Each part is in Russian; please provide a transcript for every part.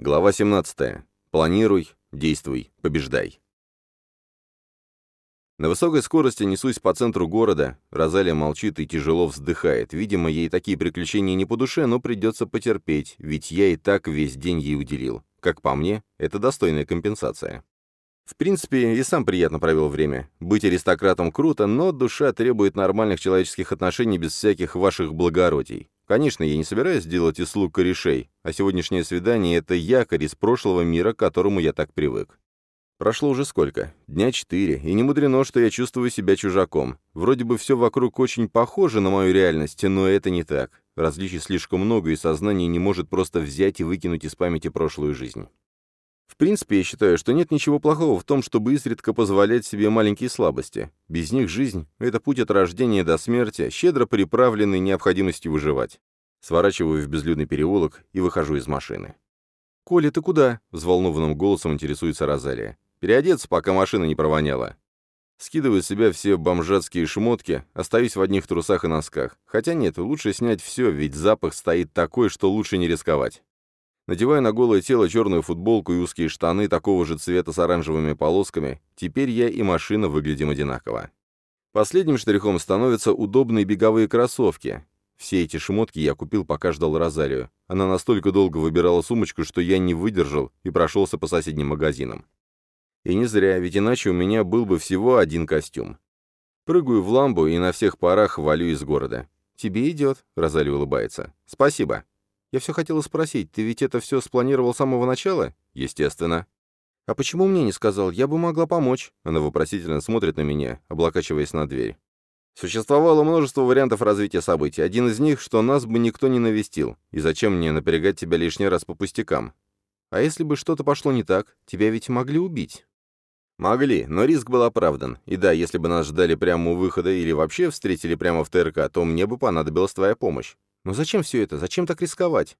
Глава 17. Планируй, действуй, побеждай. На высокой скорости несусь по центру города. Розалия молчит и тяжело вздыхает. Видимо, ей такие приключения не по душе, но придется потерпеть, ведь я и так весь день ей уделил. Как по мне, это достойная компенсация. В принципе, и сам приятно провел время. Быть аристократом круто, но душа требует нормальных человеческих отношений без всяких ваших благородий. Конечно, я не собираюсь делать из слуг корешей, а сегодняшнее свидание — это якорь из прошлого мира, к которому я так привык. Прошло уже сколько? Дня четыре, и не мудрено, что я чувствую себя чужаком. Вроде бы все вокруг очень похоже на мою реальность, но это не так. Различий слишком много, и сознание не может просто взять и выкинуть из памяти прошлую жизнь. В принципе, я считаю, что нет ничего плохого в том, чтобы изредка позволять себе маленькие слабости. Без них жизнь — это путь от рождения до смерти, щедро приправленный необходимостью выживать. Сворачиваю в безлюдный переулок и выхожу из машины. «Коля, ты куда?» — взволнованным голосом интересуется Розалия. «Переодеться, пока машина не провоняла». Скидываю с себя все бомжатские шмотки, остаюсь в одних трусах и носках. Хотя нет, лучше снять все, ведь запах стоит такой, что лучше не рисковать. Надеваю на голое тело черную футболку и узкие штаны такого же цвета с оранжевыми полосками. Теперь я и машина выглядим одинаково. Последним штрихом становятся удобные беговые кроссовки. Все эти шмотки я купил, пока ждал Розалию. Она настолько долго выбирала сумочку, что я не выдержал и прошелся по соседним магазинам. И не зря, ведь иначе у меня был бы всего один костюм. Прыгаю в ламбу и на всех парах валю из города. «Тебе идет», — Розалия улыбается. «Спасибо». Я все хотела спросить, ты ведь это все спланировал с самого начала? Естественно. А почему мне не сказал? Я бы могла помочь. Она вопросительно смотрит на меня, облокачиваясь на дверь. Существовало множество вариантов развития событий. Один из них, что нас бы никто не навестил. И зачем мне напрягать тебя лишний раз по пустякам? А если бы что-то пошло не так, тебя ведь могли убить. Могли, но риск был оправдан. И да, если бы нас ждали прямо у выхода или вообще встретили прямо в ТРК, то мне бы понадобилась твоя помощь. Но зачем все это? Зачем так рисковать?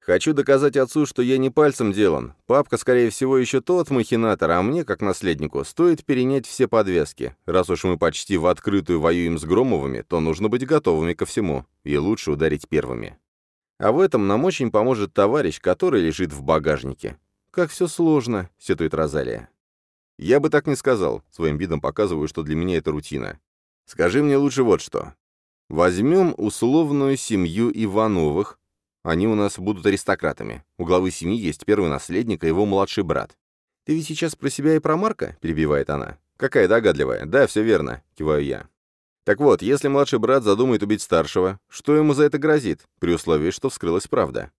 Хочу доказать отцу, что я не пальцем делан. Папка, скорее всего, еще тот махинатор, а мне, как наследнику, стоит перенять все подвески. Раз уж мы почти в открытую воюем с Громовыми, то нужно быть готовыми ко всему. И лучше ударить первыми. А в этом нам очень поможет товарищ, который лежит в багажнике. «Как все сложно», — сетует Розалия. «Я бы так не сказал», — своим видом показываю, что для меня это рутина. «Скажи мне лучше вот что. Возьмем условную семью Ивановых. Они у нас будут аристократами. У главы семьи есть первый наследник, а его младший брат. «Ты ведь сейчас про себя и про Марка?» — перебивает она. «Какая догадливая. Да, все верно», — киваю я. Так вот, если младший брат задумает убить старшего, что ему за это грозит, при условии, что вскрылась правда?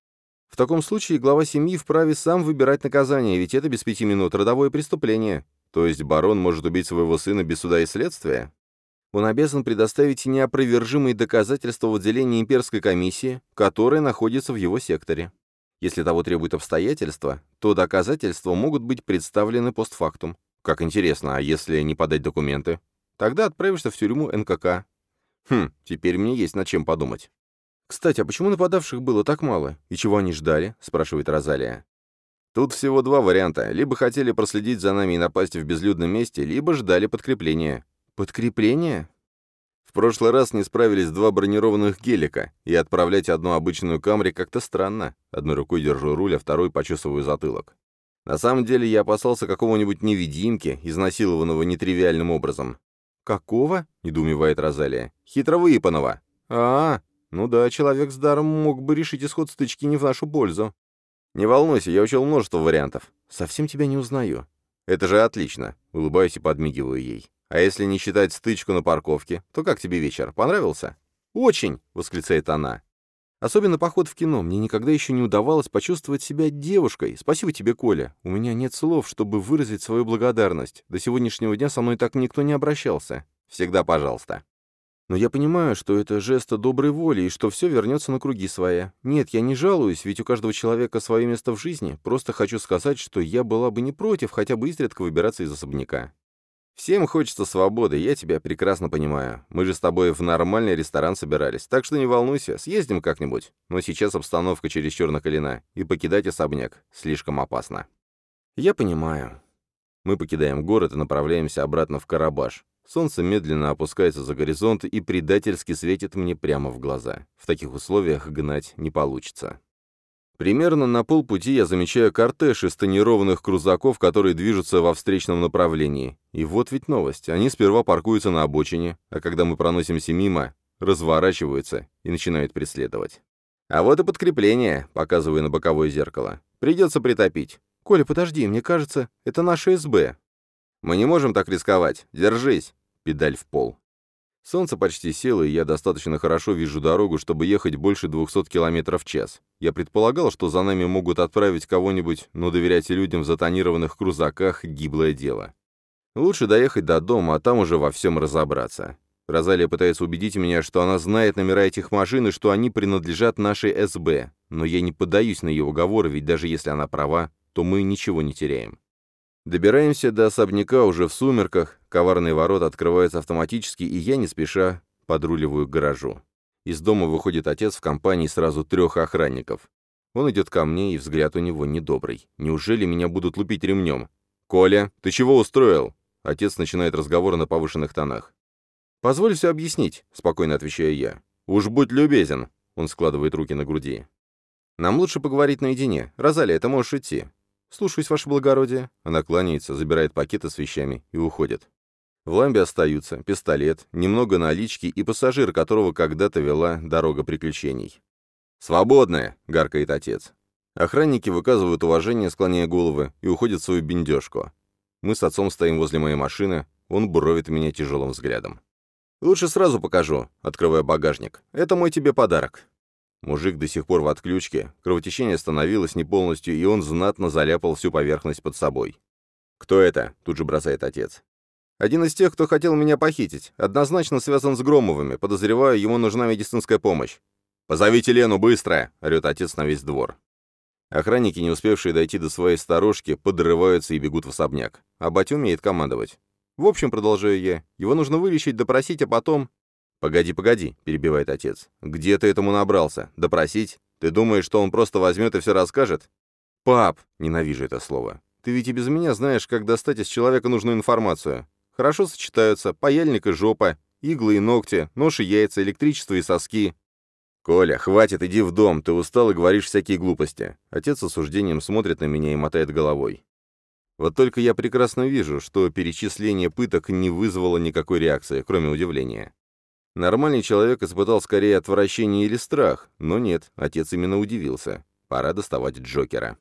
В таком случае глава семьи вправе сам выбирать наказание, ведь это без пяти минут родовое преступление. То есть барон может убить своего сына без суда и следствия? Он обязан предоставить неопровержимые доказательства в отделении имперской комиссии, которая находится в его секторе. Если того требуют обстоятельства, то доказательства могут быть представлены постфактум. Как интересно, а если не подать документы? Тогда отправишься в тюрьму НКК. Хм, теперь мне есть над чем подумать. «Кстати, а почему нападавших было так мало? И чего они ждали?» — спрашивает Розалия. «Тут всего два варианта. Либо хотели проследить за нами и напасть в безлюдном месте, либо ждали подкрепления. «Подкрепление?» В прошлый раз не справились два бронированных гелика, и отправлять одну обычную камри как-то странно. Одной рукой держу руль, а второй почесываю затылок. На самом деле я опасался какого-нибудь невидимки, изнасилованного нетривиальным образом. «Какого?» — недоумевает Розалия. «Хитро выепанного». «А, ну да, человек с даром мог бы решить исход стычки не в нашу пользу». «Не волнуйся, я учел множество вариантов. Совсем тебя не узнаю». «Это же отлично», — улыбаюсь и подмигиваю ей. А если не считать стычку на парковке, то как тебе вечер? Понравился? Очень, восклицает она. Особенно поход в кино. Мне никогда еще не удавалось почувствовать себя девушкой. Спасибо тебе, Коля. У меня нет слов, чтобы выразить свою благодарность. До сегодняшнего дня со мной так никто не обращался. Всегда пожалуйста. Но я понимаю, что это жест доброй воли и что все вернется на круги своя. Нет, я не жалуюсь, ведь у каждого человека свое место в жизни. Просто хочу сказать, что я была бы не против хотя бы изредка выбираться из особняка. Всем хочется свободы, я тебя прекрасно понимаю. Мы же с тобой в нормальный ресторан собирались, так что не волнуйся, съездим как-нибудь. Но сейчас обстановка чересчур накалена, и покидать особняк слишком опасно. Я понимаю. Мы покидаем город и направляемся обратно в Карабаш. Солнце медленно опускается за горизонт и предательски светит мне прямо в глаза. В таких условиях гнать не получится. Примерно на полпути я замечаю кортеж из тонированных крузаков, которые движутся во встречном направлении. И вот ведь новость. Они сперва паркуются на обочине, а когда мы проносимся мимо, разворачиваются и начинают преследовать. «А вот и подкрепление», — показываю на боковое зеркало. «Придется притопить». «Коля, подожди, мне кажется, это наше СБ». «Мы не можем так рисковать. Держись!» Педаль в пол. Солнце почти село, и я достаточно хорошо вижу дорогу, чтобы ехать больше 200 км в час. Я предполагал, что за нами могут отправить кого-нибудь, но доверять людям в затонированных крузаках — гиблое дело. Лучше доехать до дома, а там уже во всем разобраться. Розалия пытается убедить меня, что она знает номера этих машин и что они принадлежат нашей СБ, но я не поддаюсь на ее уговоры, ведь даже если она права, то мы ничего не теряем. Добираемся до особняка уже в сумерках, коварные ворота открываются автоматически, и я не спеша подруливаю к гаражу. Из дома выходит отец в компании сразу трех охранников. Он идет ко мне, и взгляд у него недобрый. Неужели меня будут лупить ремнем? «Коля, ты чего устроил?» Отец начинает разговор на повышенных тонах. «Позволь все объяснить», — спокойно отвечаю я. «Уж будь любезен», — он складывает руки на груди. «Нам лучше поговорить наедине. Розалия, ты можешь идти. «Слушаюсь, ваше благородие». Она кланяется, забирает пакеты с вещами и уходит. В ламбе остаются пистолет, немного налички и пассажир, которого когда-то вела дорога приключений. «Свободная!» — гаркает отец. Охранники выказывают уважение, склоняя головы, и уходят в свою бендежку. Мы с отцом стоим возле моей машины, он буровит меня тяжелым взглядом. «Лучше сразу покажу», — открывая багажник. «Это мой тебе подарок». Мужик до сих пор в отключке, кровотечение остановилось не полностью, и он знатно заляпал всю поверхность под собой. «Кто это?» — тут же бросает отец. «Один из тех, кто хотел меня похитить. Однозначно связан с Громовыми. Подозреваю, ему нужна медицинская помощь». «Позовите Лену, быстро!» — орёт отец на весь двор. Охранники, не успевшие дойти до своей сторожки, подрываются и бегут в особняк. А батя умеет командовать. В общем, продолжаю я, его нужно вылечить, допросить, а потом... «Погоди, погоди», — перебивает отец. «Где ты этому набрался? Допросить? Ты думаешь, что он просто возьмет и все расскажет?» «Пап!» — ненавижу это слово. «Ты ведь и без меня знаешь, как достать из человека нужную информацию. Хорошо сочетаются паяльник и жопа, иглы и ногти, нож и яйца, электричество и соски». «Коля, хватит, иди в дом, ты устал и говоришь всякие глупости». Отец с осуждением смотрит на меня и мотает головой. Вот только я прекрасно вижу, что перечисление пыток не вызвало никакой реакции, кроме удивления. Нормальный человек испытал скорее отвращение или страх, но нет, отец именно удивился. Пора доставать Джокера.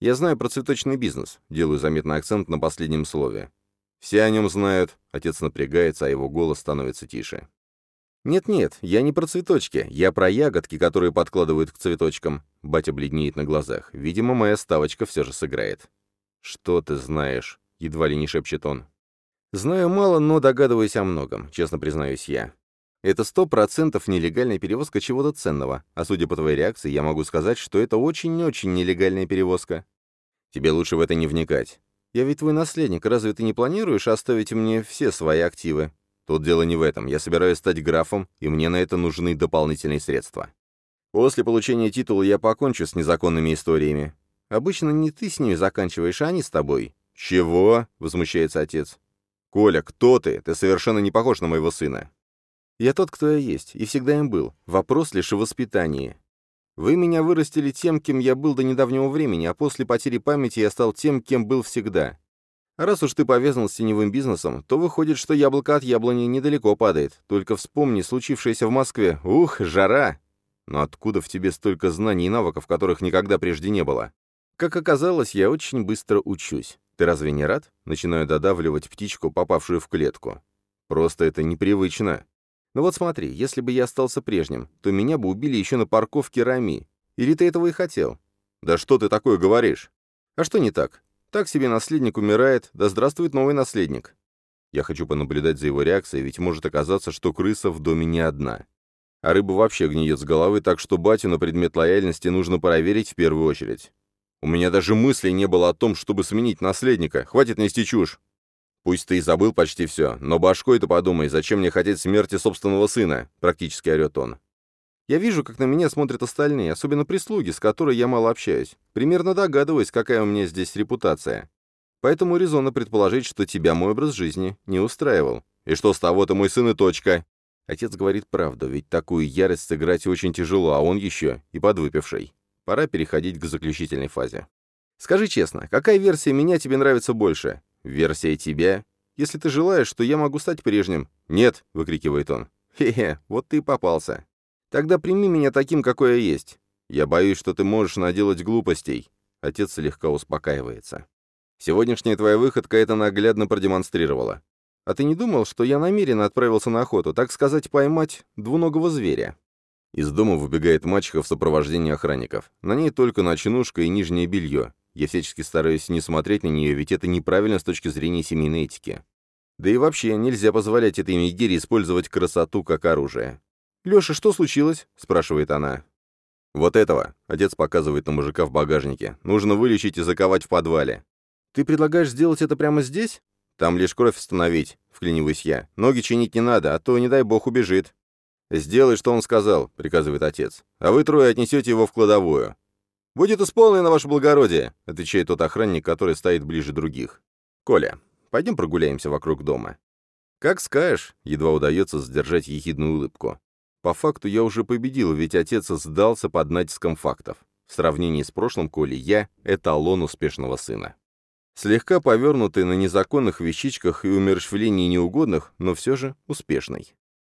Я знаю про цветочный бизнес, делаю заметный акцент на последнем слове. Все о нем знают, отец напрягается, а его голос становится тише. «Нет-нет, я не про цветочки, я про ягодки, которые подкладывают к цветочкам». Батя бледнеет на глазах. Видимо, моя ставочка все же сыграет. «Что ты знаешь?» — едва ли не шепчет он. «Знаю мало, но догадываюсь о многом, честно признаюсь я. Это сто процентов нелегальная перевозка чего-то ценного, а судя по твоей реакции, я могу сказать, что это очень-очень нелегальная перевозка. Тебе лучше в это не вникать. Я ведь твой наследник, разве ты не планируешь оставить мне все свои активы? Тут дело не в этом, я собираюсь стать графом, и мне на это нужны дополнительные средства. После получения титула я покончу с незаконными историями. Обычно не ты с ними заканчиваешь, а они с тобой. «Чего?» — возмущается отец. «Коля, кто ты? Ты совершенно не похож на моего сына. Я тот, кто я есть, и всегда им был. Вопрос лишь в воспитании. Вы меня вырастили тем, кем я был до недавнего времени, а после потери памяти я стал тем, кем был всегда. раз уж ты повязан с теневым бизнесом, то выходит, что яблоко от яблони недалеко падает. Только вспомни случившееся в Москве. Ух, жара! Но откуда в тебе столько знаний и навыков, которых никогда прежде не было? Как оказалось, я очень быстро учусь. Ты разве не рад? Начинаю додавливать птичку, попавшую в клетку. Просто это непривычно. Ну вот смотри, если бы я остался прежним, то меня бы убили еще на парковке Рами. Или ты этого и хотел? Да что ты такое говоришь? А что не так? Так себе наследник умирает, да здравствует новый наследник. Я хочу понаблюдать за его реакцией, ведь может оказаться, что крыса в доме не одна. А рыба вообще гниет с головы, так что батю на предмет лояльности нужно проверить в первую очередь. У меня даже мысли не было о том, чтобы сменить наследника. Хватит нести чушь. Пусть ты и забыл почти все, но башкой-то подумай, зачем мне хотеть смерти собственного сына?» — практически орет он. Я вижу, как на меня смотрят остальные, особенно прислуги, с которой я мало общаюсь. Примерно догадываюсь, какая у меня здесь репутация. Поэтому резонно предположить, что тебя мой образ жизни не устраивал. И что с того-то мой сын и точка. Отец говорит правду, ведь такую ярость сыграть очень тяжело, а он еще и подвыпивший. Пора переходить к заключительной фазе. Скажи честно, какая версия меня тебе нравится больше? Версия тебя? Если ты желаешь, что я могу стать прежним. Нет, выкрикивает он. Хе-хе, вот ты и попался. Тогда прими меня таким, какой я есть. Я боюсь, что ты можешь наделать глупостей. Отец слегка успокаивается. Сегодняшняя твоя выходка это наглядно продемонстрировала. А ты не думал, что я намеренно отправился на охоту, так сказать, поймать двуногого зверя? Из дома выбегает мачеха в сопровождении охранников. На ней только ночнушка и нижнее белье. Я всячески стараюсь не смотреть на нее, ведь это неправильно с точки зрения семейной этики. Да и вообще, нельзя позволять этой Мегере использовать красоту как оружие. «Леша, что случилось?» — спрашивает она. «Вот этого», — отец показывает на мужика в багажнике, — «нужно вылечить и заковать в подвале». «Ты предлагаешь сделать это прямо здесь?» «Там лишь кровь остановить», — вклиниваюсь я. «Ноги чинить не надо, а то, не дай бог, убежит». «Сделай, что он сказал», — приказывает отец. «А вы трое отнесете его в кладовую». «Будет исполнено, ваше благородие», — отвечает тот охранник, который стоит ближе других. «Коля, пойдем прогуляемся вокруг дома». «Как скажешь», — едва удается сдержать ехидную улыбку. По факту я уже победил, ведь отец сдался под натиском фактов. В сравнении с прошлым Колей я — эталон успешного сына. Слегка повернутый на незаконных вещичках и умерщвлении неугодных, но все же успешный.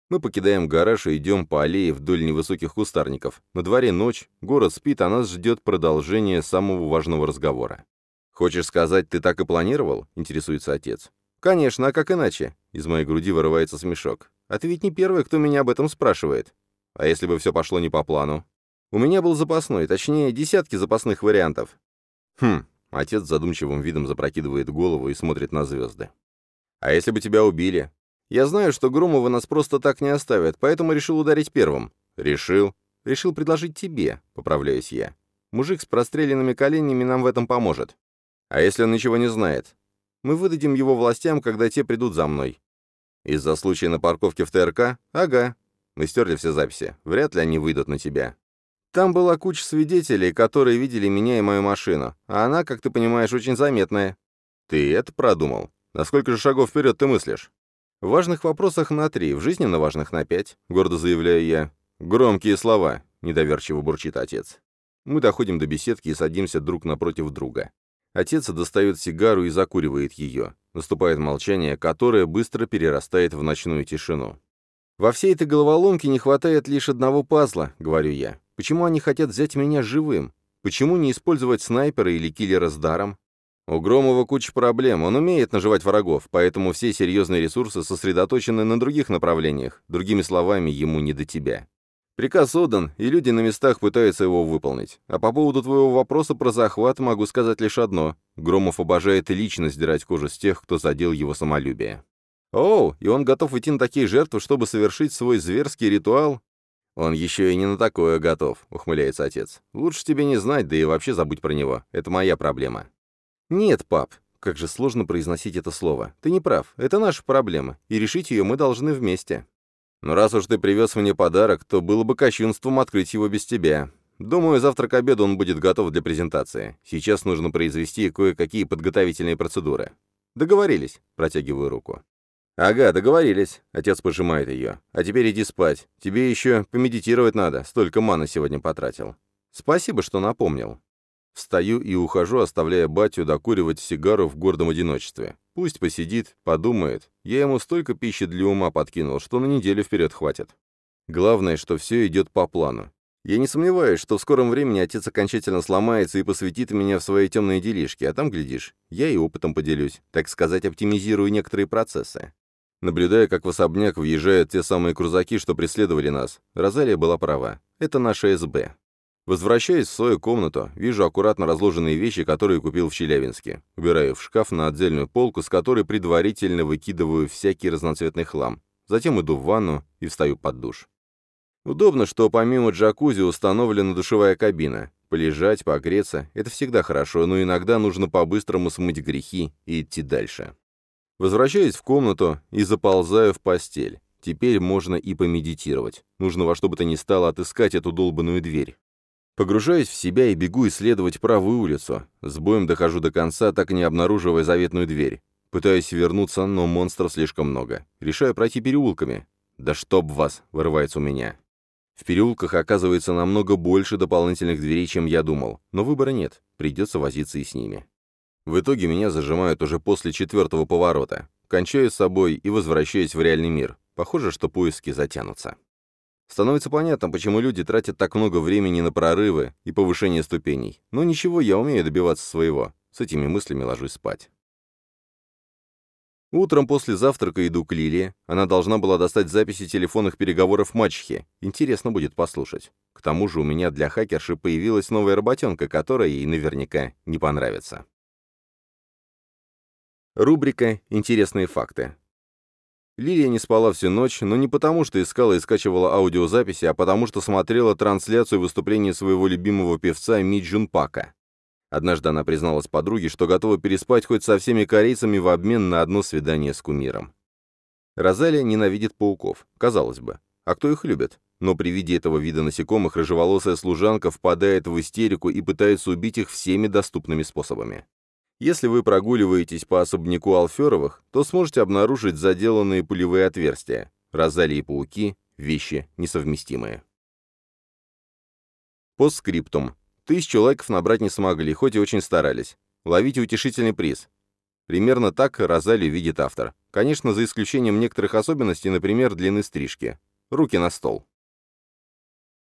Мы покидаем гараж и идем по аллее вдоль невысоких кустарников. На дворе ночь, город спит, а нас ждет продолжение самого важного разговора. «Хочешь сказать, ты так и планировал?» — интересуется отец. «Конечно, а как иначе?» — из моей груди вырывается смешок. «А ты ведь не первый, кто меня об этом спрашивает. А если бы все пошло не по плану?» «У меня был запасной, точнее, десятки запасных вариантов». «Хм», — отец задумчивым видом запрокидывает голову и смотрит на звезды. «А если бы тебя убили? Я знаю, что Громова нас просто так не оставят, поэтому решил ударить первым. Решил. Решил предложить тебе, поправляюсь я. Мужик с простреленными коленями нам в этом поможет. А если он ничего не знает? Мы выдадим его властям, когда те придут за мной. Из-за случая на парковке в ТРК? Ага. Мы стерли все записи. Вряд ли они выйдут на тебя. Там была куча свидетелей, которые видели меня и мою машину. А она, как ты понимаешь, очень заметная. Ты это продумал? На сколько же шагов вперед ты мыслишь? В важных вопросах на три, в жизни на важных на пять, гордо заявляю я. Громкие слова, недоверчиво бурчит отец. Мы доходим до беседки и садимся друг напротив друга. Отец достает сигару и закуривает ее. Наступает молчание, которое быстро перерастает в ночную тишину. «Во всей этой головоломке не хватает лишь одного пазла», — говорю я. «Почему они хотят взять меня живым? Почему не использовать снайпера или киллера с даром? У Громова куча проблем, он умеет наживать врагов, поэтому все серьезные ресурсы сосредоточены на других направлениях, другими словами, ему не до тебя. Приказ отдан, и люди на местах пытаются его выполнить. А по поводу твоего вопроса про захват могу сказать лишь одно. Громов обожает лично сдирать кожу с тех, кто задел его самолюбие. О, и он готов идти на такие жертвы, чтобы совершить свой зверский ритуал? Он еще и не на такое готов, ухмыляется отец. Лучше тебе не знать, да и вообще забудь про него. Это моя проблема. «Нет, пап, как же сложно произносить это слово. Ты не прав, это наша проблема, и решить ее мы должны вместе. Но раз уж ты привез мне подарок, то было бы кощунством открыть его без тебя. Думаю, завтра к обеду он будет готов для презентации. Сейчас нужно произвести кое-какие подготовительные процедуры. Договорились, протягиваю руку. «Ага, договорились», — отец пожимает ее. «А теперь иди спать. Тебе еще помедитировать надо, столько маны сегодня потратил». «Спасибо, что напомнил». Встаю и ухожу, оставляя батю докуривать сигару в гордом одиночестве. Пусть посидит, подумает. Я ему столько пищи для ума подкинул, что на неделю вперед хватит. Главное, что все идет по плану. Я не сомневаюсь, что в скором времени отец окончательно сломается и посвятит меня в свои темные делишки, а там, глядишь, я и опытом поделюсь, так сказать, оптимизирую некоторые процессы. Наблюдая, как в особняк въезжают те самые крузаки, что преследовали нас, Розалия была права. Это наша СБ. Возвращаясь в свою комнату, вижу аккуратно разложенные вещи, которые купил в Челябинске. Убираю в шкаф на отдельную полку, с которой предварительно выкидываю всякий разноцветный хлам. Затем иду в ванну и встаю под душ. Удобно, что помимо джакузи установлена душевая кабина. Полежать, погреться — это всегда хорошо, но иногда нужно по-быстрому смыть грехи и идти дальше. Возвращаюсь в комнату и заползаю в постель. Теперь можно и помедитировать. Нужно во что бы то ни стало отыскать эту долбанную дверь. Погружаюсь в себя и бегу исследовать правую улицу. С боем дохожу до конца, так и не обнаруживая заветную дверь. Пытаюсь вернуться, но монстров слишком много. Решаю пройти переулками. «Да чтоб вас!» — вырывается у меня. В переулках оказывается намного больше дополнительных дверей, чем я думал, но выбора нет, придется возиться и с ними. В итоге меня зажимают уже после четвертого поворота. Кончаю с собой и возвращаюсь в реальный мир. Похоже, что поиски затянутся. Становится понятно, почему люди тратят так много времени на прорывы и повышение ступеней. Но ничего, я умею добиваться своего. С этими мыслями ложусь спать. Утром после завтрака иду к Лилии. Она должна была достать записи телефонных переговоров мачехи. Интересно будет послушать. К тому же у меня для хакерши появилась новая работенка, которая ей наверняка не понравится. Рубрика «Интересные факты». Лилия не спала всю ночь, но не потому, что искала и скачивала аудиозаписи, а потому, что смотрела трансляцию выступления своего любимого певца Ми Джун Пака. Однажды она призналась подруге, что готова переспать хоть со всеми корейцами в обмен на одно свидание с кумиром. Розалия ненавидит пауков, казалось бы. А кто их любит? Но при виде этого вида насекомых рыжеволосая служанка впадает в истерику и пытается убить их всеми доступными способами. Если вы прогуливаетесь по особняку Алферовых, то сможете обнаружить заделанные пулевые отверстия. Розалии и пауки – вещи несовместимые. Постскриптум. Тысячу лайков набрать не смогли, хоть и очень старались. Ловите утешительный приз. Примерно так Розалию видит автор. Конечно, за исключением некоторых особенностей, например, длины стрижки. Руки на стол.